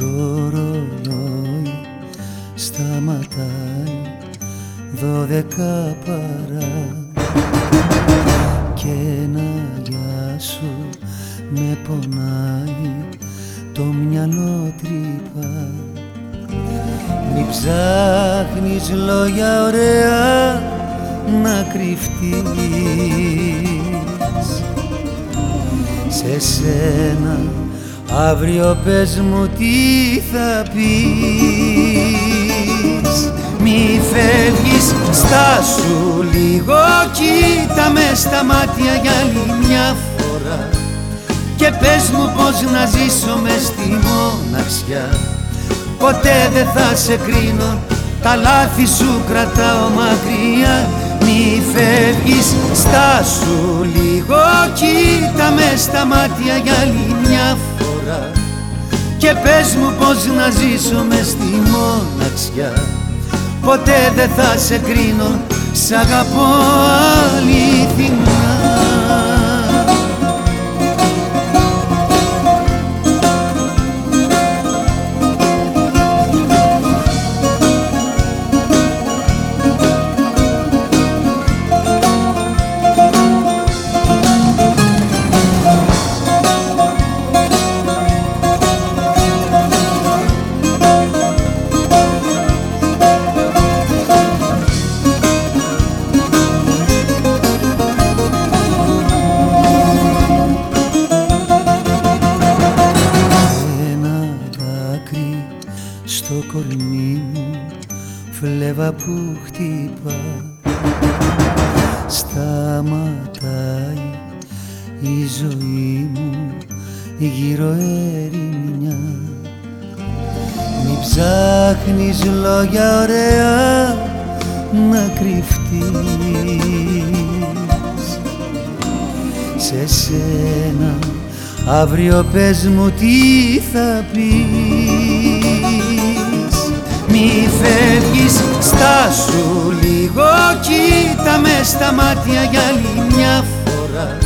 το ρολόι σταματάει δώδεκα παρά. Και ένα γεια σου με πονάει το μυαλό τρύπα μη ψάχνεις λόγια ωραία να κρυφτείς. Σε σένα Αύριο πες μου τι θα πεις. Μη φεύγεις στάσου λίγο Κοίτα με στα μάτια για άλλη μια φορά. Και πες μου πως να ζήσω μες στη μοναξιά. Ποτέ δεν θα σε κρίνω Τα λάθη σου κρατάω μακριά. Μη φεύγεις, στάσου λίγο Κοίτα με στα μάτια για άλλη μια φορά. Και πες μου πως να ζήσω μες στη μοναξιά. Ποτέ δεν θα σε κρίνω, σ' αγαπώ αληθινά που χτύπα. Σταματάει η ζωή μου γύρω ερημιά Μη ψάχνεις λόγια ωραία να κρυφτείς. Σε σένα αύριο πες μου τι θα πεις μη φεύγεις, στάσου λίγο Κοίτα με στα μάτια για άλλη μια φορά.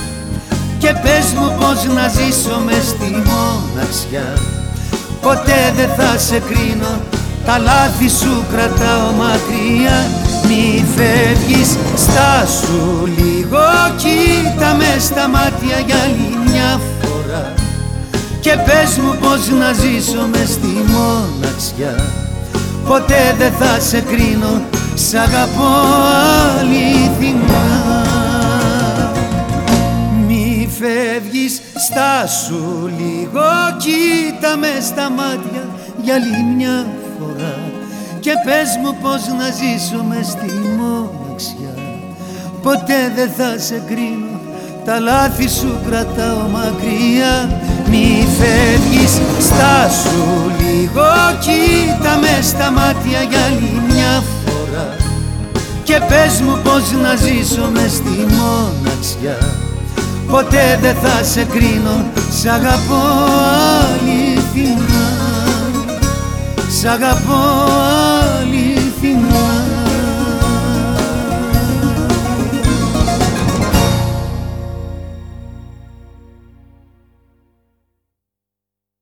Και πες μου πως να ζήσω μες στη μοναξιά Ποτέ δεν θα σε κρίνω Τα λάθη σου κρατάω μακριά. Μη φεύγεις, στάσου λίγο Κοίτα με στα μάτια για άλλη μια φορά. Και πες μου πως να ζήσω μες στη μοναξιά Ποτέ δεν θα σε κρίνω Σ' αγαπώ αληθινά. Μη φεύγεις στάσου λίγο Κοίτα με στα μάτια για άλλη μια φορά. Και πες μου πως να ζήσω μες στη μοναξιά. Ποτέ δεν θα σε κρίνω Τα λάθη σου κρατάω μακριά. Μη φεύγεις στάσου λίγο Κοίτα με στα μάτια για άλλη μια φορά. Και πες μου πως να ζήσω μες στη μοναξιά. Ποτέ δεν θα σε κρίνω Σ' αγαπώ αληθινά. Σ' αγαπώ αληθινά